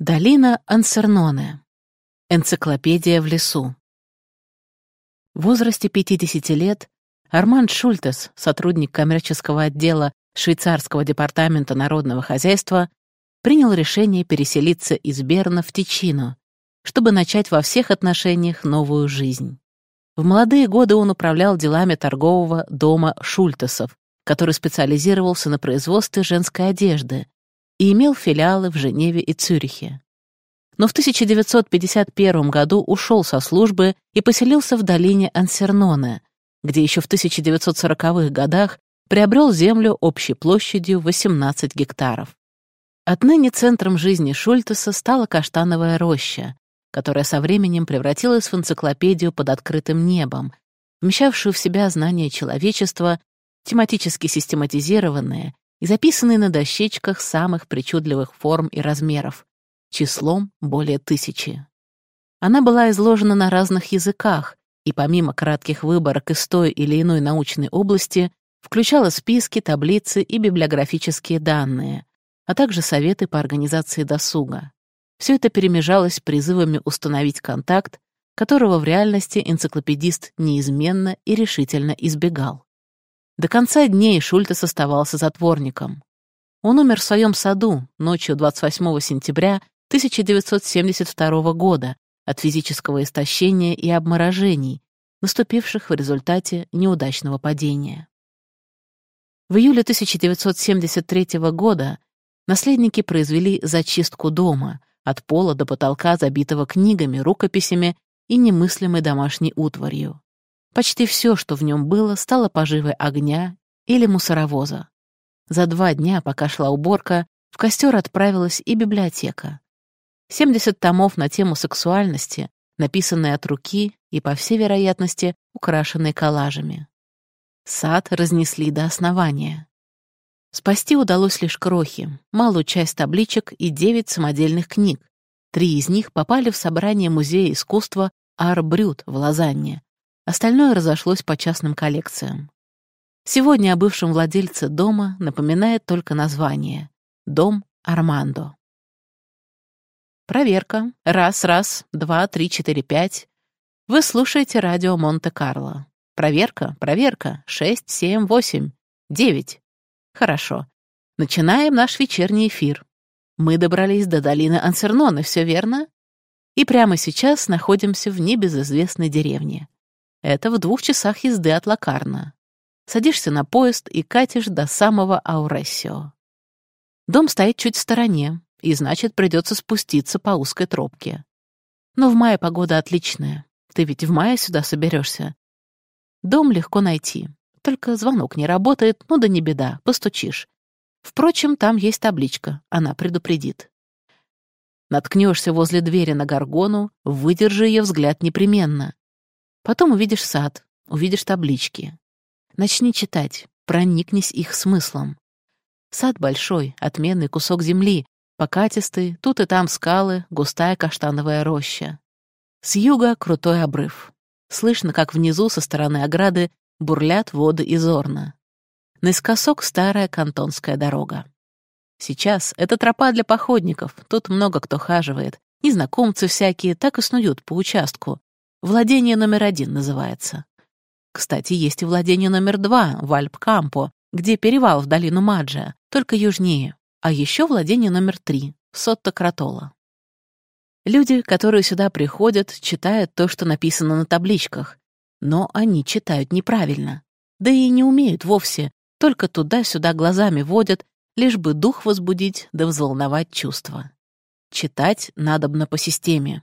Долина Ансерноне. Энциклопедия в лесу. В возрасте 50 лет Арманд Шультес, сотрудник коммерческого отдела швейцарского департамента народного хозяйства, принял решение переселиться из Берна в Тичино, чтобы начать во всех отношениях новую жизнь. В молодые годы он управлял делами торгового дома Шультесов, который специализировался на производстве женской одежды, и имел филиалы в Женеве и Цюрихе. Но в 1951 году ушел со службы и поселился в долине Ансерноне, где еще в 1940-х годах приобрел землю общей площадью 18 гектаров. Отныне центром жизни Шультеса стала каштановая роща, которая со временем превратилась в энциклопедию под открытым небом, вмещавшую в себя знания человечества, тематически систематизированные и записанные на дощечках самых причудливых форм и размеров, числом более тысячи. Она была изложена на разных языках и помимо кратких выборок из той или иной научной области включала списки, таблицы и библиографические данные, а также советы по организации досуга. Все это перемежалось призывами установить контакт, которого в реальности энциклопедист неизменно и решительно избегал. До конца дней Шультес оставался затворником. Он умер в своем саду ночью 28 сентября 1972 года от физического истощения и обморожений, наступивших в результате неудачного падения. В июле 1973 года наследники произвели зачистку дома, от пола до потолка, забитого книгами, рукописями и немыслимой домашней утварью. Почти все, что в нем было, стало поживой огня или мусоровоза. За два дня, пока шла уборка, в костер отправилась и библиотека. 70 томов на тему сексуальности, написанные от руки и, по всей вероятности, украшенные коллажами. Сад разнесли до основания. Спасти удалось лишь крохи, малую часть табличек и девять самодельных книг. Три из них попали в собрание Музея искусства Ар-Брют в Лозанне, Остальное разошлось по частным коллекциям. Сегодня о бывшем владельце дома напоминает только название — «Дом Армандо». Проверка. Раз, раз, два, три, четыре, пять. Вы слушаете радио Монте-Карло. Проверка, проверка. Шесть, семь, восемь, девять. Хорошо. Начинаем наш вечерний эфир. Мы добрались до долины Ансерноны, все верно? И прямо сейчас находимся в небезызвестной деревне. Это в двух часах езды от Лакарна. Садишься на поезд и катишь до самого Ауресио. Дом стоит чуть в стороне, и значит, придется спуститься по узкой тропке. Но в мае погода отличная. Ты ведь в мае сюда соберешься. Дом легко найти. Только звонок не работает, ну да не беда, постучишь. Впрочем, там есть табличка, она предупредит. Наткнешься возле двери на горгону, выдержи ее взгляд непременно. Потом увидишь сад, увидишь таблички. Начни читать, проникнись их смыслом. Сад большой, отменный кусок земли, покатистый, тут и там скалы, густая каштановая роща. С юга крутой обрыв. Слышно, как внизу со стороны ограды бурлят воды из Орна. Наискосок старая кантонская дорога. Сейчас это тропа для походников, тут много кто хаживает. Незнакомцы всякие так и снуют по участку, Владение номер один называется. Кстати, есть и владение номер два в Альп-Кампо, где перевал в долину Маджа, только южнее. А еще владение номер три — Сотто-Кротола. Люди, которые сюда приходят, читают то, что написано на табличках, но они читают неправильно. Да и не умеют вовсе, только туда-сюда глазами водят, лишь бы дух возбудить да взволновать чувства. Читать надобно по системе.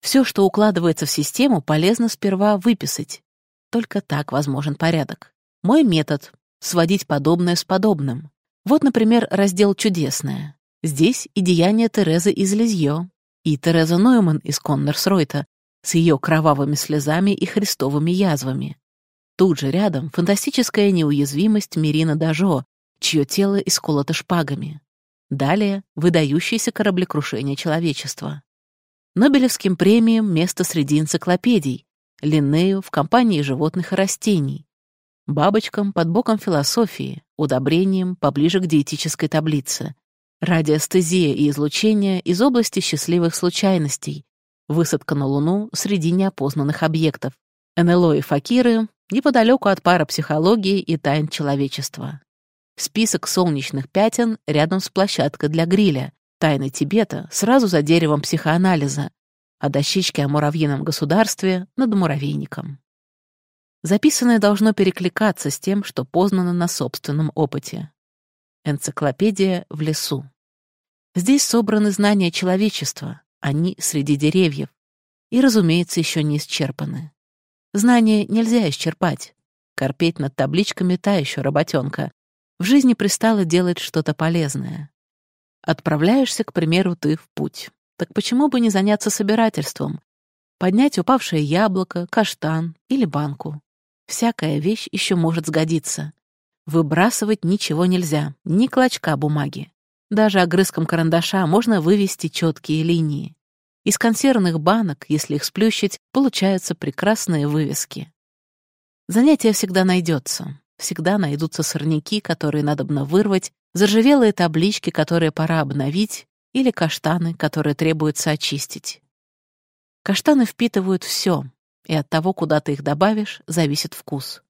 Все, что укладывается в систему, полезно сперва выписать. Только так возможен порядок. Мой метод — сводить подобное с подобным. Вот, например, раздел «Чудесное». Здесь и деяния Терезы из Лизьё, и Тереза Нойман из Коннорсройта с ее кровавыми слезами и христовыми язвами. Тут же рядом фантастическая неуязвимость Мирина Дажо, чье тело исколото шпагами. Далее — выдающееся кораблекрушение человечества. Нобелевским премиям место среди энциклопедий, Линнею в компании животных и растений, бабочкам под боком философии, удобрением поближе к диетической таблице, Радиостезия и излучение из области счастливых случайностей. Высадка на Луну среди неопознанных объектов. НЛО и факиры неподалеку от парапсихологии и тайн человечества. Список солнечных пятен рядом с площадкой для гриля. Тайны Тибета сразу за деревом психоанализа. А дощечки о муравьином государстве над муравейником. Записанное должно перекликаться с тем, что познано на собственном опыте. Энциклопедия в лесу. Здесь собраны знания человечества, они среди деревьев, и, разумеется, еще не исчерпаны. Знания нельзя исчерпать. Корпеть над табличками — та еще работенка. В жизни пристало делать что-то полезное. Отправляешься, к примеру, ты в путь. Так почему бы не заняться собирательством? Поднять упавшее яблоко, каштан или банку. Всякая вещь еще может сгодиться. Выбрасывать ничего нельзя, ни клочка бумаги. Даже огрызком карандаша можно вывести четкие линии. Из консервных банок, если их сплющить, получаются прекрасные вывески. Занятие всегда найдется. Всегда найдутся сорняки, которые надобно вырвать, заржавелые таблички, которые пора обновить, или каштаны, которые требуется очистить. Каштаны впитывают все, и от того, куда ты их добавишь, зависит вкус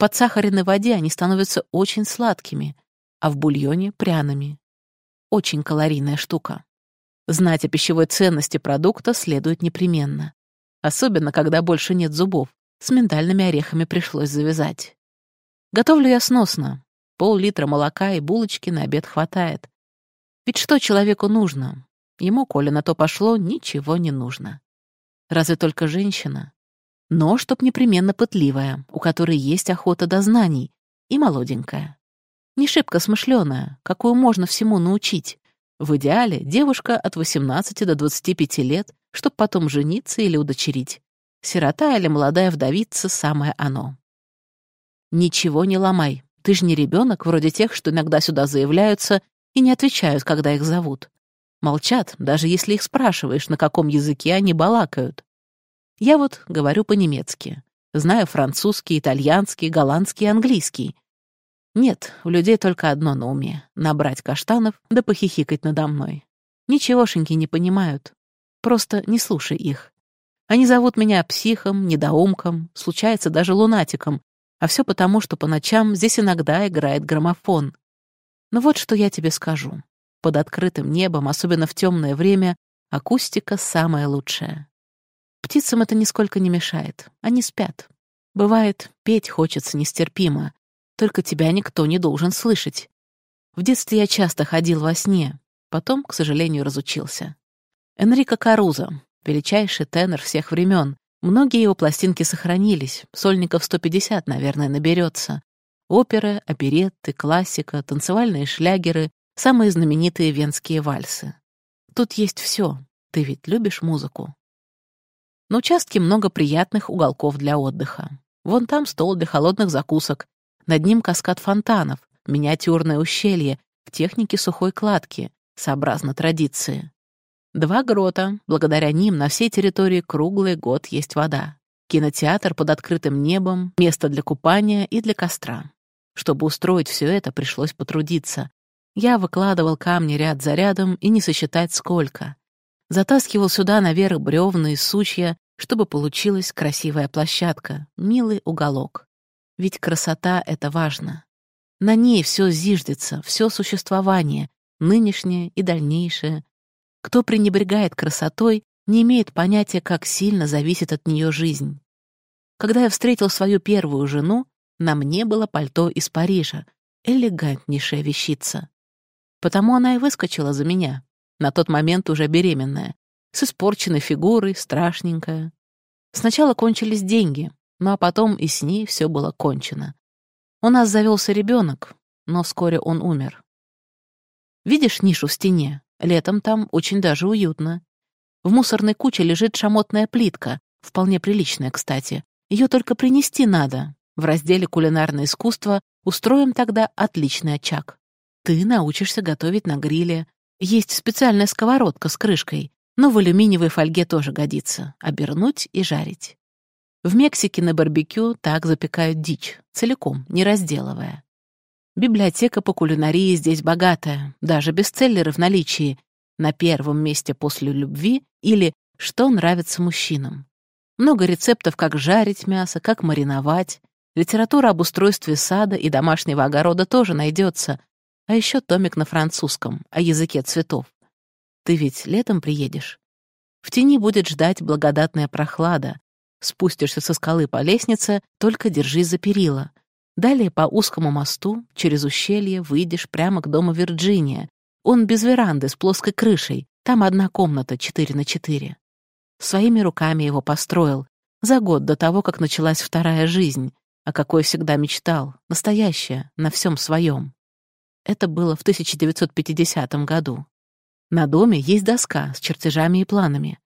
подсахаренной воде они становятся очень сладкими, а в бульоне — пряными. Очень калорийная штука. Знать о пищевой ценности продукта следует непременно. Особенно, когда больше нет зубов. С миндальными орехами пришлось завязать. Готовлю я сносно. Пол-литра молока и булочки на обед хватает. Ведь что человеку нужно? Ему, коли на то пошло, ничего не нужно. Разве только женщина? но чтоб непременно пытливая, у которой есть охота до знаний, и молоденькая. Не шибко смышленая, какую можно всему научить. В идеале девушка от 18 до 25 лет, чтоб потом жениться или удочерить. Сирота или молодая вдовица — самое оно. Ничего не ломай. Ты же не ребенок, вроде тех, что иногда сюда заявляются и не отвечают, когда их зовут. Молчат, даже если их спрашиваешь, на каком языке они балакают. Я вот говорю по-немецки. Знаю французский, итальянский, голландский, английский. Нет, у людей только одно на уме — набрать каштанов да похихикать надо мной. Ничегошеньки не понимают. Просто не слушай их. Они зовут меня психом, недоумком, случается даже лунатиком, а все потому, что по ночам здесь иногда играет граммофон. Но вот что я тебе скажу. Под открытым небом, особенно в темное время, акустика самая лучшая. Птицам это нисколько не мешает. Они спят. Бывает, петь хочется нестерпимо. Только тебя никто не должен слышать. В детстве я часто ходил во сне. Потом, к сожалению, разучился. Энрико Карузо, величайший тенор всех времен. Многие его пластинки сохранились. Сольников 150, наверное, наберется. Оперы, оперетты, классика, танцевальные шлягеры, самые знаменитые венские вальсы. Тут есть все. Ты ведь любишь музыку? На участке много приятных уголков для отдыха. Вон там стол для холодных закусок. Над ним каскад фонтанов, миниатюрное ущелье в технике сухой кладки, сообразно традиции. Два грота, благодаря ним на всей территории круглый год есть вода. Кинотеатр под открытым небом, место для купания и для костра. Чтобы устроить все это, пришлось потрудиться. Я выкладывал камни ряд за рядом и не сосчитать сколько. Затаскивал сюда наверх бревна и сучья, чтобы получилась красивая площадка, милый уголок. Ведь красота — это важно. На ней все зиждется, все существование, нынешнее и дальнейшее. Кто пренебрегает красотой, не имеет понятия, как сильно зависит от нее жизнь. Когда я встретил свою первую жену, на мне было пальто из Парижа, элегантнейшая вещица. Потому она и выскочила за меня на тот момент уже беременная, с испорченной фигурой, страшненькая. Сначала кончились деньги, ну а потом и с ней все было кончено. У нас завелся ребенок, но вскоре он умер. Видишь нишу в стене? Летом там очень даже уютно. В мусорной куче лежит шамотная плитка, вполне приличная, кстати. Ее только принести надо. В разделе «Кулинарное искусство» устроим тогда отличный очаг. Ты научишься готовить на гриле, есть специальная сковородка с крышкой, но в алюминиевой фольге тоже годится. Обернуть и жарить. В Мексике на барбекю так запекают дичь, целиком, не разделывая. Библиотека по кулинарии здесь богатая, даже бестселлеры в наличии. На первом месте после любви или «Что нравится мужчинам». Много рецептов, как жарить мясо, как мариновать. Литература об устройстве сада и домашнего огорода тоже найдется. А еще томик на французском, о языке цветов. Ты ведь летом приедешь? В тени будет ждать благодатная прохлада. Спустишься со скалы по лестнице, только держись за перила. Далее по узкому мосту, через ущелье, выйдешь прямо к дому Вирджиния. Он без веранды, с плоской крышей. Там одна комната, 4 на 4. Своими руками его построил. За год до того, как началась вторая жизнь, о какой всегда мечтал, настоящая, на всем своем. Это было в 1950 году. На доме есть доска с чертежами и планами.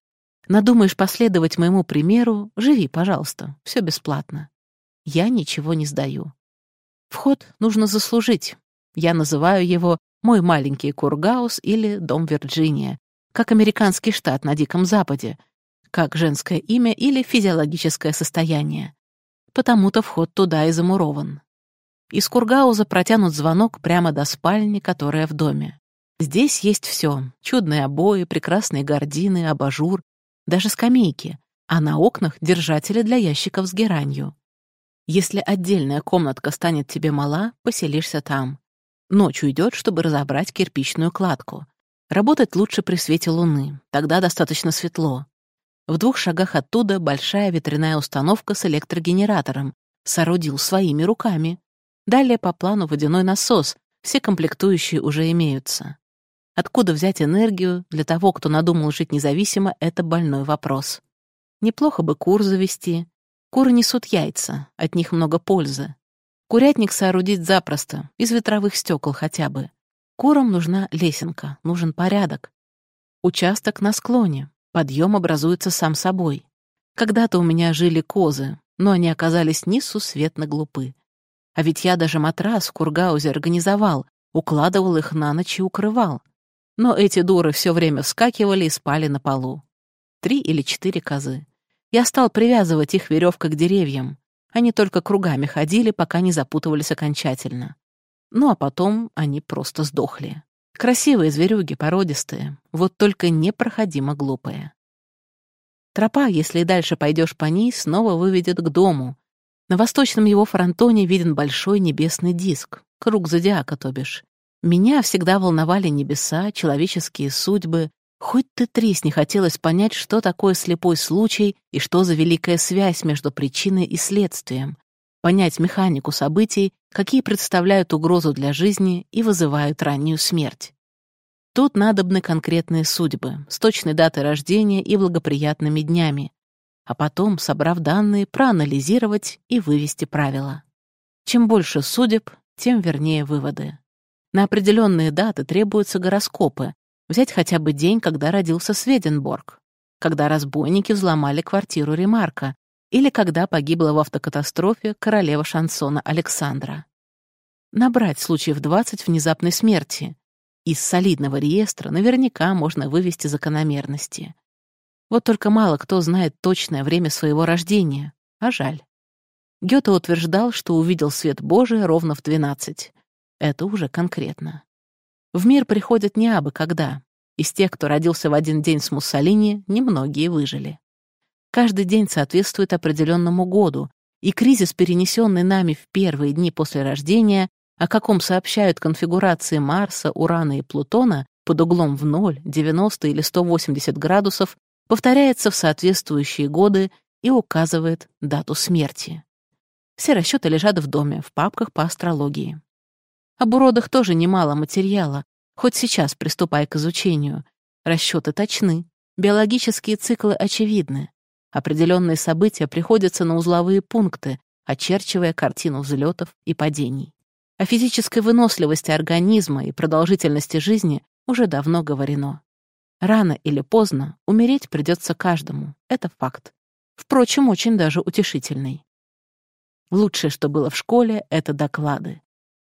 Надумаешь последовать моему примеру, живи, пожалуйста, все бесплатно. Я ничего не сдаю. Вход нужно заслужить. Я называю его «Мой маленький Кургаус» или «Дом Вирджиния», как американский штат на Диком Западе, как женское имя или физиологическое состояние. Потому-то вход туда и замурован. Из Кургауза протянут звонок прямо до спальни, которая в доме. Здесь есть все: чудные обои, прекрасные гардины, абажур, даже скамейки, а на окнах держатели для ящиков с геранью. Если отдельная комнатка станет тебе мала, поселишься там. Ночь уйдет, чтобы разобрать кирпичную кладку. Работать лучше при свете луны, тогда достаточно светло. В двух шагах оттуда большая ветряная установка с электрогенератором. Соорудил своими руками. Далее по плану водяной насос, все комплектующие уже имеются. Откуда взять энергию для того, кто надумал жить независимо, это больной вопрос. Неплохо бы кур завести. Куры несут яйца, от них много пользы. Курятник соорудить запросто, из ветровых стекол хотя бы. Курам нужна лесенка, нужен порядок. Участок на склоне, подъем образуется сам собой. Когда-то у меня жили козы, но они оказались несусветно глупы. А ведь я даже матрас в Кургаузе организовал, укладывал их на ночь и укрывал. Но эти дуры все время вскакивали и спали на полу. Три или четыре козы. Я стал привязывать их веревкой к деревьям. Они только кругами ходили, пока не запутывались окончательно. Ну а потом они просто сдохли. Красивые зверюги, породистые, вот только непроходимо глупые. Тропа, если и дальше пойдешь по ней, снова выведет к дому. На восточном его фронтоне виден большой небесный диск, круг зодиака, то бишь. Меня всегда волновали небеса, человеческие судьбы. Хоть ты тресни, хотелось понять, что такое слепой случай и что за великая связь между причиной и следствием. Понять механику событий, какие представляют угрозу для жизни и вызывают раннюю смерть. Тут надобны конкретные судьбы, с точной датой рождения и благоприятными днями, а потом, собрав данные, проанализировать и вывести правила. Чем больше судеб, тем вернее выводы. На определенные даты требуются гороскопы. Взять хотя бы день, когда родился Сведенборг, когда разбойники взломали квартиру Ремарка или когда погибла в автокатастрофе королева шансона Александра. Набрать случаев 20 внезапной смерти. Из солидного реестра наверняка можно вывести закономерности. Вот только мало кто знает точное время своего рождения, а жаль. Гёте утверждал, что увидел свет Божий ровно в 12. Это уже конкретно. В мир приходят не абы когда. Из тех, кто родился в один день с Муссолини, немногие выжили. Каждый день соответствует определенному году, и кризис, перенесенный нами в первые дни после рождения, о каком сообщают конфигурации Марса, Урана и Плутона под углом в 0, 90 или 180 градусов, повторяется в соответствующие годы и указывает дату смерти. Все расчеты лежат в доме, в папках по астрологии. Об уродах тоже немало материала, хоть сейчас приступай к изучению. Расчеты точны, биологические циклы очевидны. Определенные события приходятся на узловые пункты, очерчивая картину взлетов и падений. О физической выносливости организма и продолжительности жизни уже давно говорено. Рано или поздно умереть придется каждому, это факт. Впрочем, очень даже утешительный. Лучшее, что было в школе, — это доклады.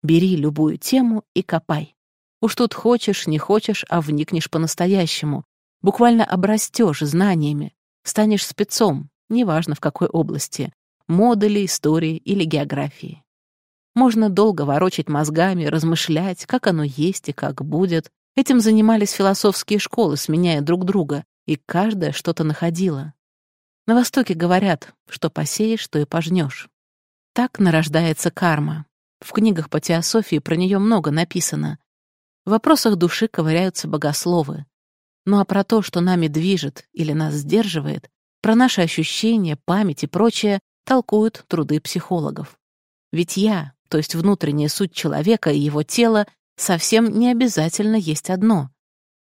Бери любую тему и копай. Уж тут хочешь, не хочешь, а вникнешь по-настоящему. Буквально обрастешь знаниями, станешь спецом, неважно в какой области — моды истории или географии. Можно долго ворочать мозгами, размышлять, как оно есть и как будет. Этим занимались философские школы, сменяя друг друга, и каждая что-то находила. На Востоке говорят, что посеешь, то и пожнешь. Так нарождается карма. В книгах по теософии про нее много написано. В вопросах души ковыряются богословы. Ну а про то, что нами движет или нас сдерживает, про наши ощущения, память и прочее, толкуют труды психологов. Ведь я, то есть внутренняя суть человека и его тело, совсем не обязательно есть одно.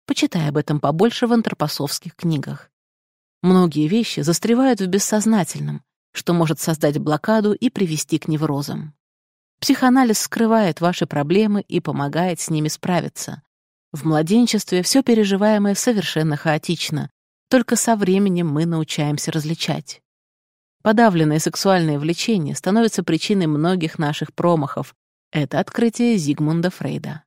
Почитай об этом побольше в антропосовских книгах. Многие вещи застревают в бессознательном, что может создать блокаду и привести к неврозам. Психоанализ скрывает ваши проблемы и помогает с ними справиться. В младенчестве все переживаемое совершенно хаотично, только со временем мы научаемся различать. Подавленное сексуальное влечение становится причиной многих наших промахов. Это открытие Зигмунда Фрейда.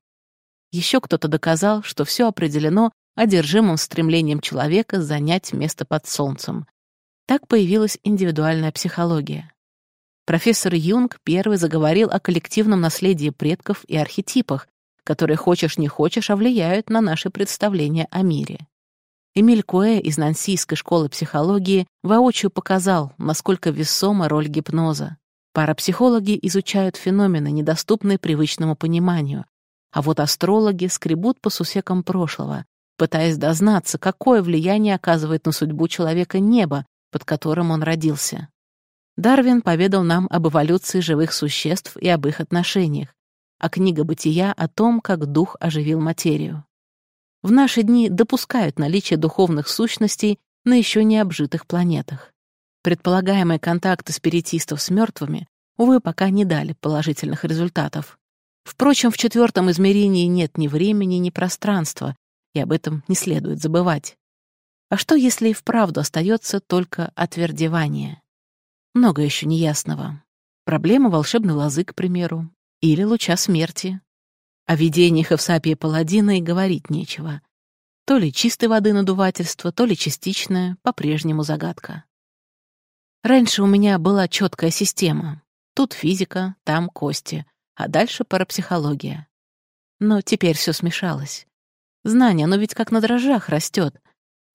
Еще кто-то доказал, что все определено одержимым стремлением человека занять место под солнцем. Так появилась индивидуальная психология. Профессор Юнг первый заговорил о коллективном наследии предков и архетипах, которые, хочешь не хочешь, а влияют на наши представления о мире. Эмиль Куэ из Нансийской школы психологии воочию показал, насколько весома роль гипноза. Парапсихологи изучают феномены, недоступные привычному пониманию, а вот астрологи скребут по сусекам прошлого, пытаясь дознаться, какое влияние оказывает на судьбу человека небо, под которым он родился. Дарвин поведал нам об эволюции живых существ и об их отношениях, а книга «Бытия» о том, как дух оживил материю. В наши дни допускают наличие духовных сущностей на еще не обжитых планетах. Предполагаемые контакты спиритистов с мертвыми, увы, пока не дали положительных результатов. Впрочем, в четвертом измерении нет ни времени, ни пространства, и об этом не следует забывать. А что, если и вправду остается только отвердевание? Много еще неясного. Проблема волшебной лозы, к примеру, или луча смерти. О видениях Эвсапия Паладина и говорить нечего. То ли чистой воды надувательство, то ли частичное, по-прежнему загадка. Раньше у меня была четкая система. Тут физика, там кости, а дальше парапсихология. Но теперь все смешалось. Знание, оно ведь как на дрожжах растет.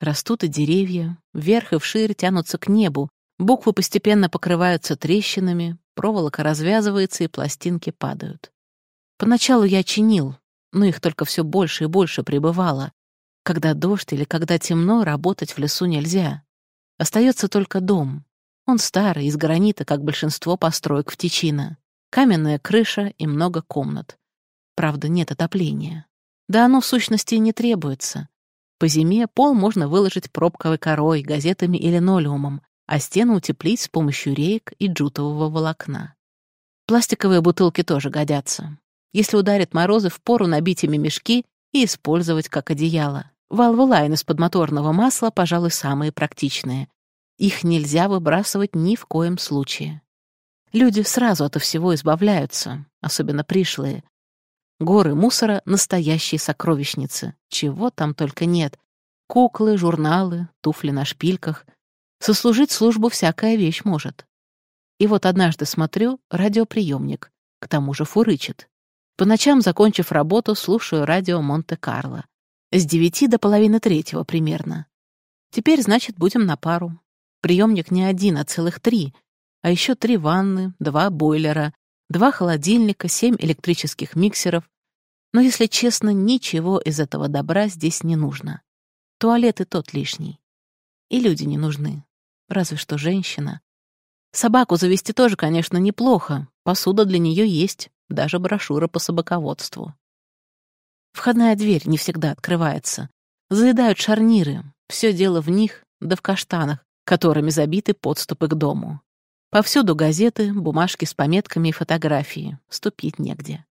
Растут и деревья, вверх и вширь тянутся к небу, Буквы постепенно покрываются трещинами, проволока развязывается, и пластинки падают. Поначалу я чинил, но их только все больше и больше прибывало. Когда дождь или когда темно, работать в лесу нельзя. Остается только дом. Он старый, из гранита, как большинство построек в Тичино. Каменная крыша и много комнат. Правда, нет отопления. Да оно в сущности не требуется. По зиме пол можно выложить пробковой корой, газетами или нолеумом, а стену утеплить с помощью реек и джутового волокна. Пластиковые бутылки тоже годятся. Если ударит морозы, впору набить ими мешки и использовать как одеяло. Валвулайн из-под моторного масла, пожалуй, самые практичные. Их нельзя выбрасывать ни в коем случае. Люди сразу от всего избавляются, особенно пришлые. Горы мусора — настоящие сокровищницы. Чего там только нет. Куклы, журналы, туфли на шпильках — Сослужить службу всякая вещь может. И вот однажды смотрю, радиоприемник, к тому же фурычит. По ночам, закончив работу, слушаю радио Монте-Карло. С девяти до половины третьего примерно. Теперь, значит, будем на пару. Приемник не один, а целых три. А еще три ванны, два бойлера, два холодильника, семь электрических миксеров. Но, если честно, ничего из этого добра здесь не нужно. Туалет и тот лишний. И люди не нужны разве что женщина. Собаку завести тоже, конечно, неплохо. Посуда для нее есть, даже брошюра по собаководству. Входная дверь не всегда открывается. Заедают шарниры. Все дело в них, да в каштанах, которыми забиты подступы к дому. Повсюду газеты, бумажки с пометками и фотографии. Ступить негде.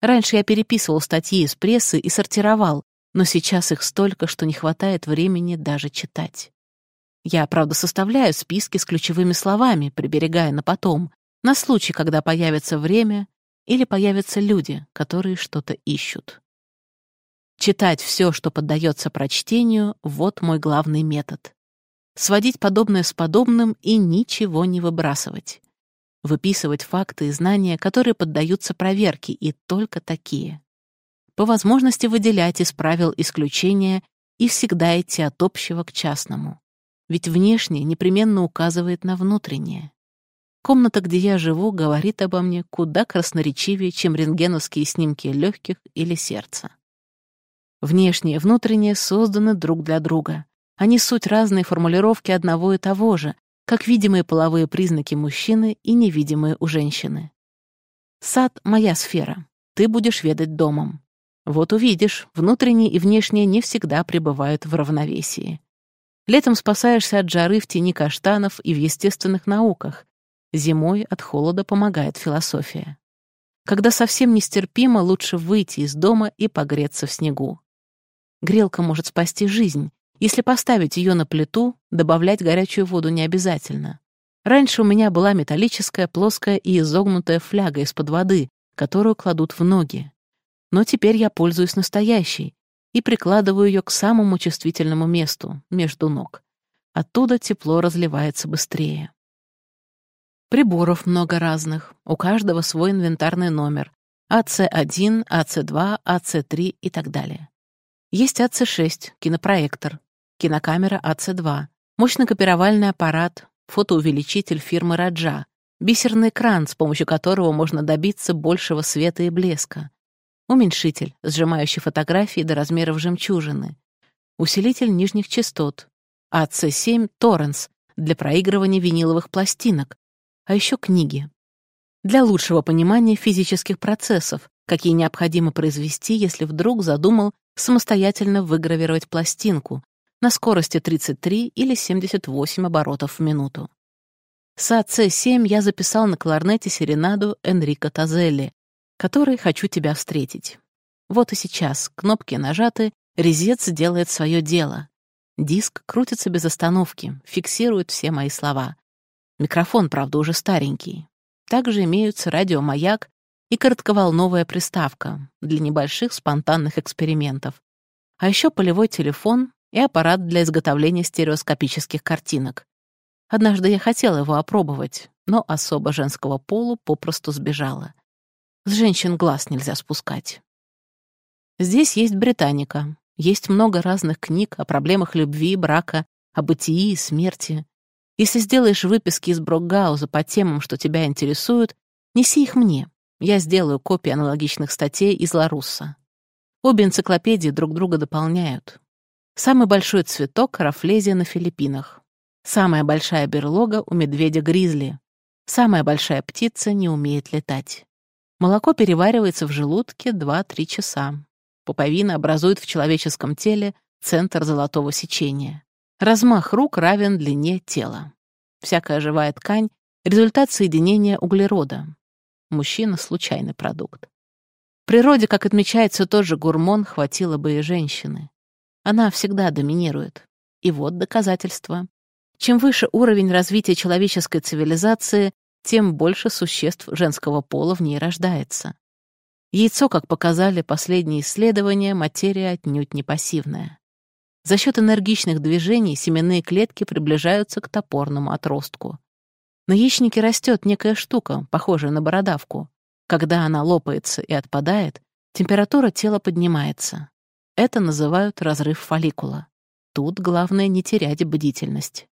Раньше я переписывал статьи из прессы и сортировал, но сейчас их столько, что не хватает времени даже читать. Я, правда, составляю списки с ключевыми словами, приберегая на потом, на случай, когда появится время или появятся люди, которые что-то ищут. Читать все, что поддается прочтению, вот мой главный метод. Сводить подобное с подобным и ничего не выбрасывать. выписывать факты и знания, которые поддаются проверке, и только такие. По возможности выделять из правил исключения и всегда идти от общего к частному. Ведь внешнее непременно указывает на внутреннее. Комната, где я живу, говорит обо мне куда красноречивее, чем рентгеновские снимки легких или сердца. Внешнее и внутреннее созданы друг для друга. Они суть разные формулировки одного и того же, как видимые половые признаки мужчины и невидимые у женщины. Сад — моя сфера. Ты будешь ведать домом. Вот увидишь, внутреннее и внешнее не всегда пребывают в равновесии. Летом спасаешься от жары в тени каштанов и в естественных науках, Зимой от холода помогает философия. Когда совсем нестерпимо, лучше выйти из дома и погреться в снегу. Грелка может спасти жизнь. Если поставить ее на плиту, добавлять горячую воду не обязательно. Раньше у меня была металлическая, плоская и изогнутая фляга из-под воды, которую кладут в ноги. Но теперь я пользуюсь настоящей и прикладываю ее к самому чувствительному месту, между ног. Оттуда тепло разливается быстрее. Приборов много разных, у каждого свой инвентарный номер. АЦ-1, АЦ-2, АЦ-3 и так далее. Есть АЦ-6, кинопроектор, кинокамера АЦ-2, мощный копировальный аппарат, фотоувеличитель фирмы Раджа, бисерный экран, с помощью которого можно добиться большего света и блеска, уменьшитель, сжимающий фотографии до размеров жемчужины, усилитель нижних частот, АЦ-7 Торренс для проигрывания виниловых пластинок, а еще книги. Для лучшего понимания физических процессов, какие необходимо произвести, если вдруг задумал самостоятельно выгравировать пластинку на скорости 33 или 78 оборотов в минуту. С АЦ-7 я записал на кларнете серенаду Энрико Тазелли, который «Хочу тебя встретить». Вот и сейчас, кнопки нажаты, резец делает свое дело. Диск крутится без остановки, фиксирует все мои слова. Микрофон, правда, уже старенький. Также имеются радиомаяк и коротковолновая приставка для небольших спонтанных экспериментов. А еще полевой телефон и аппарат для изготовления стереоскопических картинок. Однажды я хотела его опробовать, но особо женского полу попросту сбежала. С женщин глаз нельзя спускать. Здесь есть британика, есть много разных книг о проблемах любви, брака, о бытии и смерти. Если сделаешь выписки из Брокгауза по темам, что тебя интересуют, неси их мне. Я сделаю копии аналогичных статей из Ларусса. Обе энциклопедии друг друга дополняют. Самый большой цветок — рафлезия на Филиппинах. Самая большая берлога у медведя-гризли. Самая большая птица не умеет летать. Молоко переваривается в желудке 2-3 часа. Пуповина образует в человеческом теле центр золотого сечения. Размах рук равен длине тела. Всякая живая ткань — результат соединения углерода. Мужчина — случайный продукт. В природе, как отмечается тот же гормон, хватило бы и женщины. Она всегда доминирует. И вот доказательство. Чем выше уровень развития человеческой цивилизации, тем больше существ женского пола в ней рождается. Яйцо, как показали последние исследования, материя отнюдь не пассивная. За счет энергичных движений семенные клетки приближаются к топорному отростку. На яичнике растет некая штука, похожая на бородавку. Когда она лопается и отпадает, температура тела поднимается. Это называют разрыв фолликула. Тут главное не терять бдительность.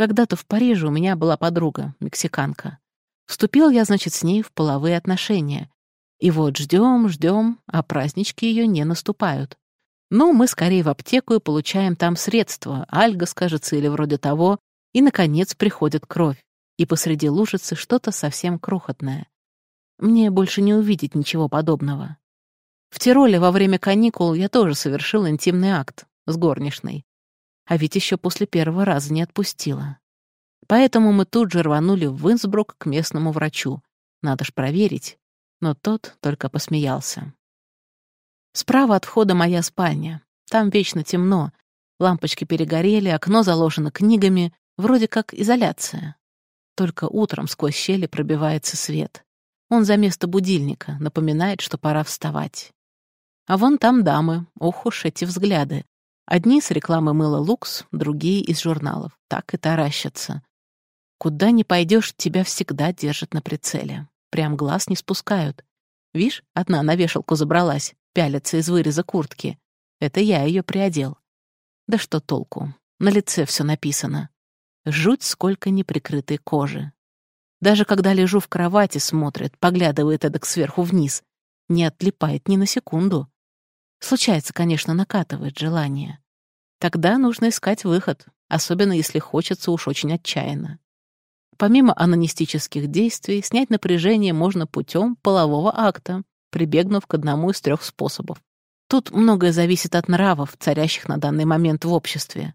Когда-то в Париже у меня была подруга, мексиканка. Вступил я, значит, с ней в половые отношения. И вот ждем, ждем, а празднички ее не наступают. Ну, мы скорее в аптеку и получаем там средства, альга, скажется, или вроде того, и, наконец, приходит кровь, и посреди лужицы что-то совсем крохотное. Мне больше не увидеть ничего подобного. В Тироле во время каникул я тоже совершил интимный акт с горничной. А ведь еще после первого раза не отпустила. Поэтому мы тут же рванули в Винсбрук к местному врачу. Надо ж проверить. Но тот только посмеялся. Справа от входа моя спальня. Там вечно темно. Лампочки перегорели, окно заложено книгами, вроде как изоляция. Только утром сквозь щели пробивается свет. Он за место будильника, напоминает, что пора вставать. А вон там дамы, ох уж эти взгляды. Одни с рекламы мыла «Лукс», другие из журналов. Так и таращатся. Куда ни пойдешь, тебя всегда держат на прицеле. Прям глаз не спускают. Вишь, одна на вешалку забралась, пялится из выреза куртки. Это я ее приодел. Да что толку? На лице все написано. Жуть сколько неприкрытой кожи. Даже когда лежу в кровати, смотрит, поглядывает эдак сверху вниз. Не отлипает ни на секунду. Случается, конечно, накатывает желание. Тогда нужно искать выход, особенно если хочется уж очень отчаянно. Помимо анонистических действий, снять напряжение можно путем полового акта, прибегнув к одному из трех способов. Тут многое зависит от нравов, царящих на данный момент в обществе.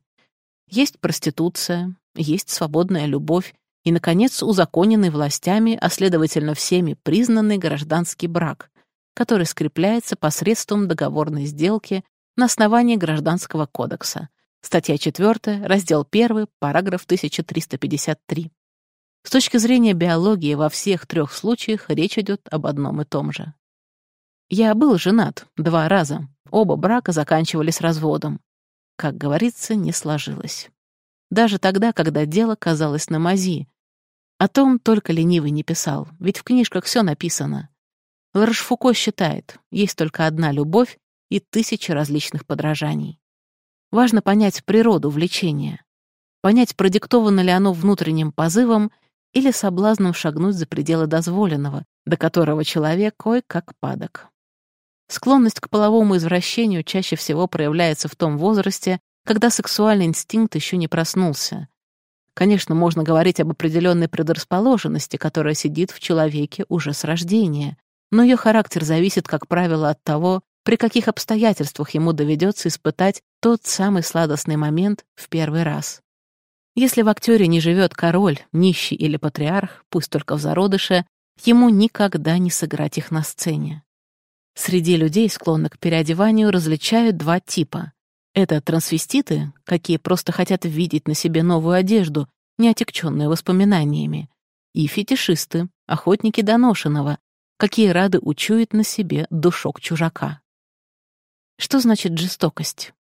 Есть проституция, есть свободная любовь и, наконец, узаконенный властями, а следовательно всеми признанный гражданский брак, который скрепляется посредством договорной сделки на основании Гражданского кодекса. Статья 4, раздел 1, параграф 1353. С точки зрения биологии во всех трех случаях речь идет об одном и том же. Я был женат два раза. Оба брака заканчивались разводом. Как говорится, не сложилось. Даже тогда, когда дело казалось на мази. О том только ленивый не писал, ведь в книжках все написано. Ларшфуко считает, есть только одна любовь, и тысячи различных подражаний. Важно понять природу влечения, понять, продиктовано ли оно внутренним позывом или соблазном шагнуть за пределы дозволенного, до которого человек кое-как падок. Склонность к половому извращению чаще всего проявляется в том возрасте, когда сексуальный инстинкт еще не проснулся. Конечно, можно говорить об определенной предрасположенности, которая сидит в человеке уже с рождения, но ее характер зависит, как правило, от того, при каких обстоятельствах ему доведется испытать тот самый сладостный момент в первый раз. Если в актере не живет король, нищий или патриарх, пусть только в зародыше, ему никогда не сыграть их на сцене. Среди людей, склонных к переодеванию, различают два типа. Это трансвеститы, какие просто хотят видеть на себе новую одежду, не отягченную воспоминаниями, и фетишисты, охотники доношенного, какие рады учуять на себе душок чужака. Что значит жестокость?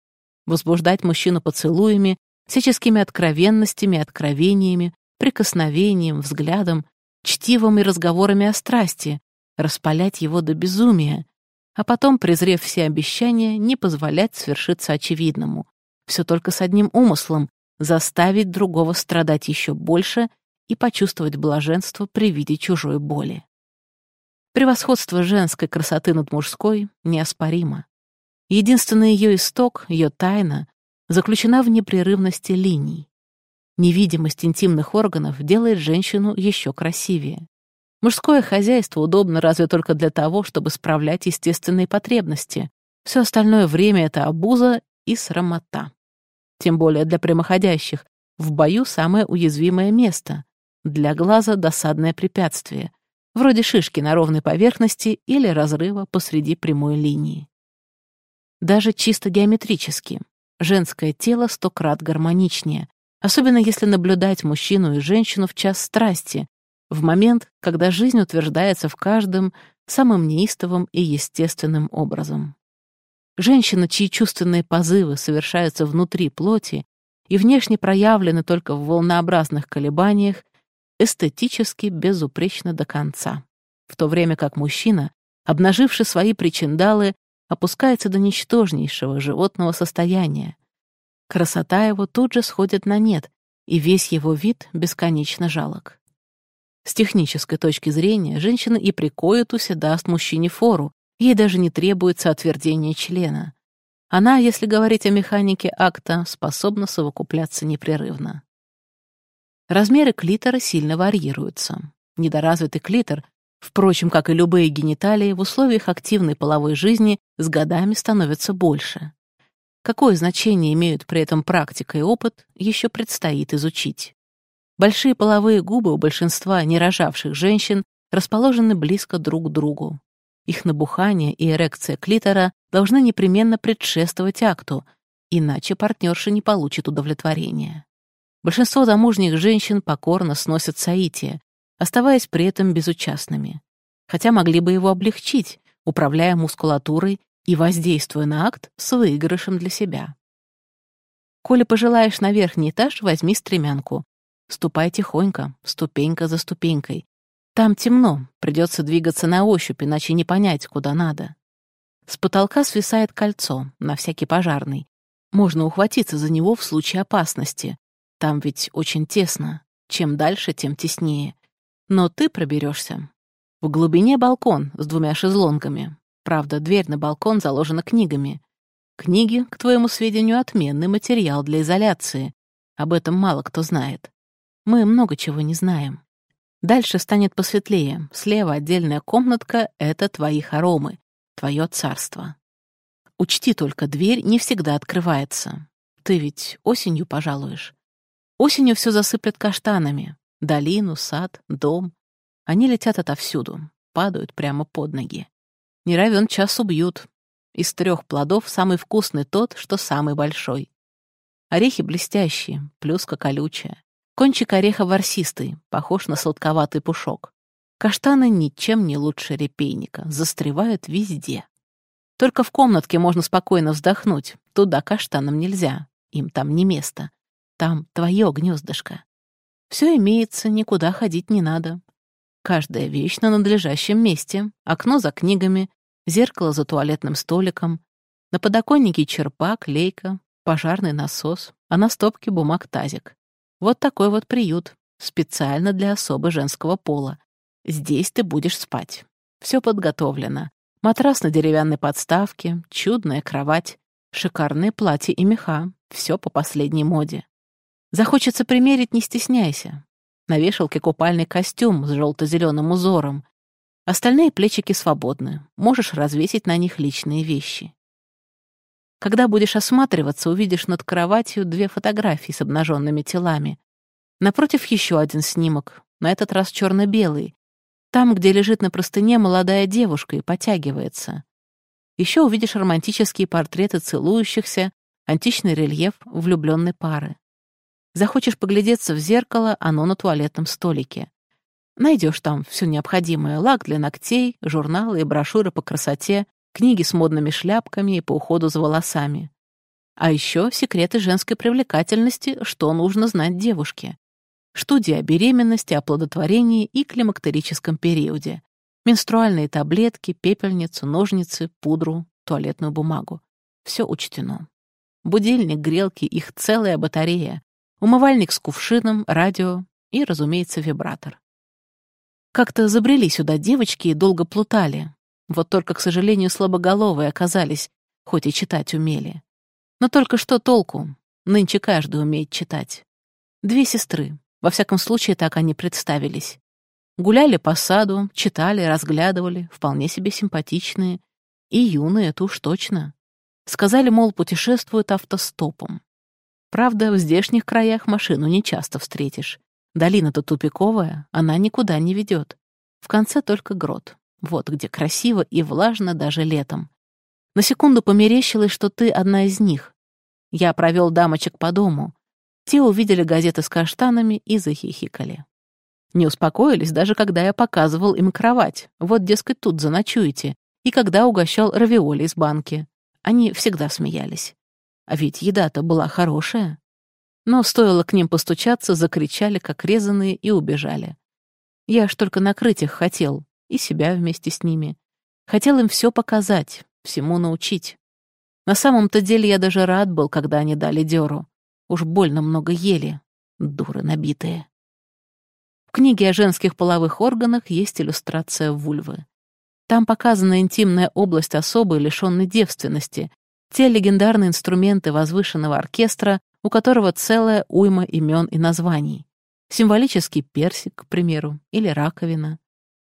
Возбуждать мужчину поцелуями, всяческими откровенностями, откровениями, прикосновением, взглядом, чтивом и разговорами о страсти, распалять его до безумия, а потом, презрев все обещания, не позволять свершиться очевидному. Все только с одним умыслом — заставить другого страдать еще больше и почувствовать блаженство при виде чужой боли. Превосходство женской красоты над мужской неоспоримо. Единственный ее исток, ее тайна, заключена в непрерывности линий. Невидимость интимных органов делает женщину еще красивее. Мужское хозяйство удобно разве только для того, чтобы справлять естественные потребности. Все остальное время — это обуза и срамота. Тем более для прямоходящих. В бою самое уязвимое место. Для глаза досадное препятствие. Вроде шишки на ровной поверхности или разрыва посреди прямой линии даже чисто геометрически. Женское тело сто крат гармоничнее, особенно если наблюдать мужчину и женщину в час страсти, в момент, когда жизнь утверждается в каждом самым неистовым и естественным образом. Женщина, чьи чувственные позывы совершаются внутри плоти и внешне проявлены только в волнообразных колебаниях, эстетически безупречно до конца, в то время как мужчина, обнаживший свои причиндалы, опускается до ничтожнейшего животного состояния. Красота его тут же сходит на нет, и весь его вид бесконечно жалок. С технической точки зрения женщина и при коитусе даст мужчине фору, ей даже не требуется отвердение члена. Она, если говорить о механике акта, способна совокупляться непрерывно. Размеры клитора сильно варьируются. Недоразвитый клитор Впрочем, как и любые гениталии, в условиях активной половой жизни с годами становится больше. Какое значение имеют при этом практика и опыт, еще предстоит изучить. Большие половые губы у большинства нерожавших женщин расположены близко друг к другу. Их набухание и эрекция клитора должны непременно предшествовать акту, иначе партнерша не получит удовлетворения. Большинство замужних женщин покорно сносят соитие, оставаясь при этом безучастными. Хотя могли бы его облегчить, управляя мускулатурой и воздействуя на акт с выигрышем для себя. Коли пожелаешь на верхний этаж, возьми стремянку. Ступай тихонько, ступенька за ступенькой. Там темно, придется двигаться на ощупь, иначе не понять, куда надо. С потолка свисает кольцо, на всякий пожарный. Можно ухватиться за него в случае опасности. Там ведь очень тесно. Чем дальше, тем теснее. Но ты проберешься. В глубине балкон с двумя шезлонгами. Правда, дверь на балкон заложена книгами. Книги, к твоему сведению, отменный материал для изоляции. Об этом мало кто знает. Мы много чего не знаем. Дальше станет посветлее. Слева отдельная комнатка — это твои хоромы, твое царство. Учти только, дверь не всегда открывается. Ты ведь осенью пожалуешь. Осенью все засыплет каштанами. Долину, сад, дом. Они летят отовсюду, падают прямо под ноги. Не равен час убьют. Из трех плодов самый вкусный тот, что самый большой. Орехи блестящие, плюска колючая. Кончик ореха ворсистый, похож на сладковатый пушок. Каштаны ничем не лучше репейника, застревают везде. Только в комнатке можно спокойно вздохнуть, туда каштанам нельзя, им там не место. Там твое гнездышко. Все имеется, никуда ходить не надо. Каждая вещь на надлежащем месте, окно за книгами, зеркало за туалетным столиком, на подоконнике черпак, лейка, пожарный насос, а на стопке бумаг тазик. Вот такой вот приют, специально для особо женского пола. Здесь ты будешь спать. Все подготовлено. Матрас на деревянной подставке, чудная кровать, шикарные платья и меха. Все по последней моде. Захочется примерить, не стесняйся. На вешалке купальный костюм с желто-зеленым узором. Остальные плечики свободны. Можешь развесить на них личные вещи. Когда будешь осматриваться, увидишь над кроватью две фотографии с обнаженными телами. Напротив еще один снимок, на этот раз черно-белый. Там, где лежит на простыне молодая девушка и потягивается. Еще увидишь романтические портреты целующихся, античный рельеф влюбленной пары. Захочешь поглядеться в зеркало, оно на туалетном столике. Найдешь там все необходимое — лак для ногтей, журналы и брошюры по красоте, книги с модными шляпками и по уходу за волосами. А еще секреты женской привлекательности, что нужно знать девушке. Студия о беременности, оплодотворении и климактерическом периоде. Менструальные таблетки, пепельницу, ножницы, пудру, туалетную бумагу. Все учтено. Будильник, грелки, их целая батарея. Умывальник с кувшином, радио и, разумеется, вибратор. Как-то забрели сюда девочки и долго плутали, вот только, к сожалению, слабоголовые оказались, хоть и читать умели. Но только что толку? Нынче каждый умеет читать. Две сестры. Во всяком случае, так они представились. Гуляли по саду, читали, разглядывали, вполне себе симпатичные. И юные, это уж точно. Сказали, мол, путешествуют автостопом. Правда, в здешних краях машину не часто встретишь. Долина-то тупиковая, она никуда не ведет. В конце только грот. Вот где красиво и влажно даже летом. На секунду померещилось, что ты одна из них. Я провел дамочек по дому. Те увидели газеты с каштанами и захихикали. Не успокоились, даже когда я показывал им кровать. Вот, дескать, тут заночуете. И когда угощал равиоли из банки. Они всегда смеялись. А ведь еда-то была хорошая. Но стоило к ним постучаться, закричали, как резаные, и убежали. Я ж только накрыть их хотел, и себя вместе с ними. Хотел им все показать, всему научить. На самом-то деле я даже рад был, когда они дали дёру. Уж больно много ели, дуры набитые. В книге о женских половых органах есть иллюстрация вульвы. Там показана интимная область особой, лишённой девственности, те легендарные инструменты возвышенного оркестра, у которого целая уйма имен и названий. Символический персик, к примеру, или раковина.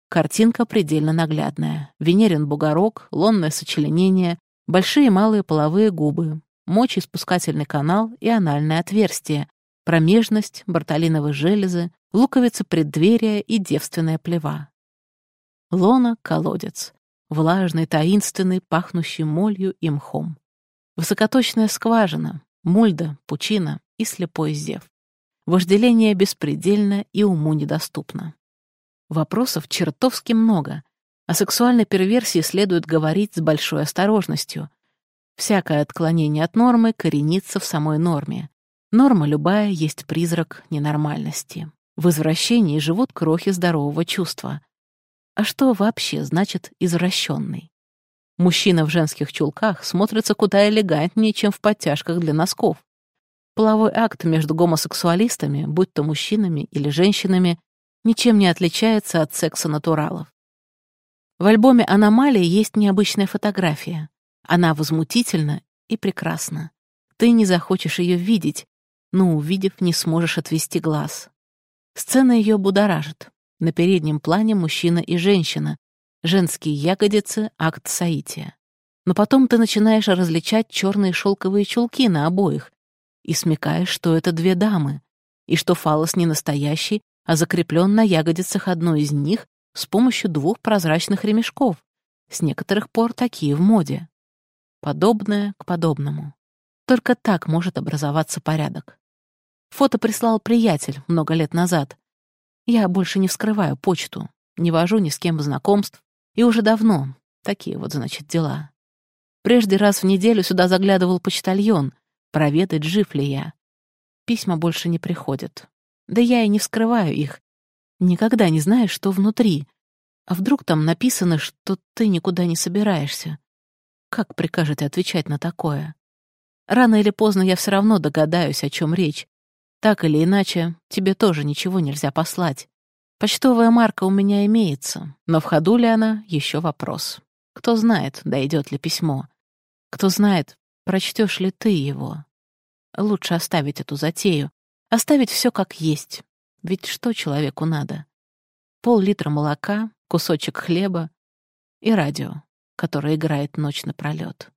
Картинка предельно наглядная. Венерин бугорок, лонное сочленение, большие и малые половые губы, мочеиспускательный канал и анальное отверстие, промежность, бартолиновые железы, луковица преддверия и девственная плева. Лона — колодец, влажный, таинственный, пахнущий молью и мхом. Высокоточная скважина, мульда, пучина и слепой зев. Вожделение беспредельно и уму недоступно. Вопросов чертовски много. О сексуальной перверсии следует говорить с большой осторожностью. Всякое отклонение от нормы коренится в самой норме. Норма любая есть призрак ненормальности. В извращении живут крохи здорового чувства. А что вообще значит «извращенный»? Мужчина в женских чулках смотрится куда элегантнее, чем в подтяжках для носков. Половой акт между гомосексуалистами, будь то мужчинами или женщинами, ничем не отличается от секса натуралов. В альбоме «Аномалия» есть необычная фотография. Она возмутительна и прекрасна. Ты не захочешь ее видеть, но, увидев, не сможешь отвести глаз. Сцена ее будоражит. На переднем плане мужчина и женщина, женские ягодицы, акт соития. Но потом ты начинаешь различать черные шелковые чулки на обоих и смекаешь, что это две дамы, и что фалос не настоящий, а закреплен на ягодицах одной из них с помощью двух прозрачных ремешков. С некоторых пор такие в моде. Подобное к подобному. Только так может образоваться порядок. Фото прислал приятель много лет назад. Я больше не вскрываю почту, не вожу ни с кем знакомств, и уже давно. Такие вот, значит, дела. Прежде раз в неделю сюда заглядывал почтальон, проведать, жив ли я. Письма больше не приходят. Да я и не вскрываю их. Никогда не знаешь, что внутри. А вдруг там написано, что ты никуда не собираешься? Как прикажете отвечать на такое? Рано или поздно я все равно догадаюсь, о чем речь. Так или иначе, тебе тоже ничего нельзя послать. Почтовая марка у меня имеется, но в ходу ли она — еще вопрос. Кто знает, дойдет ли письмо. Кто знает, прочтешь ли ты его. Лучше оставить эту затею, оставить все как есть. Ведь что человеку надо? Пол-литра молока, кусочек хлеба и радио, которое играет ночь напролёт.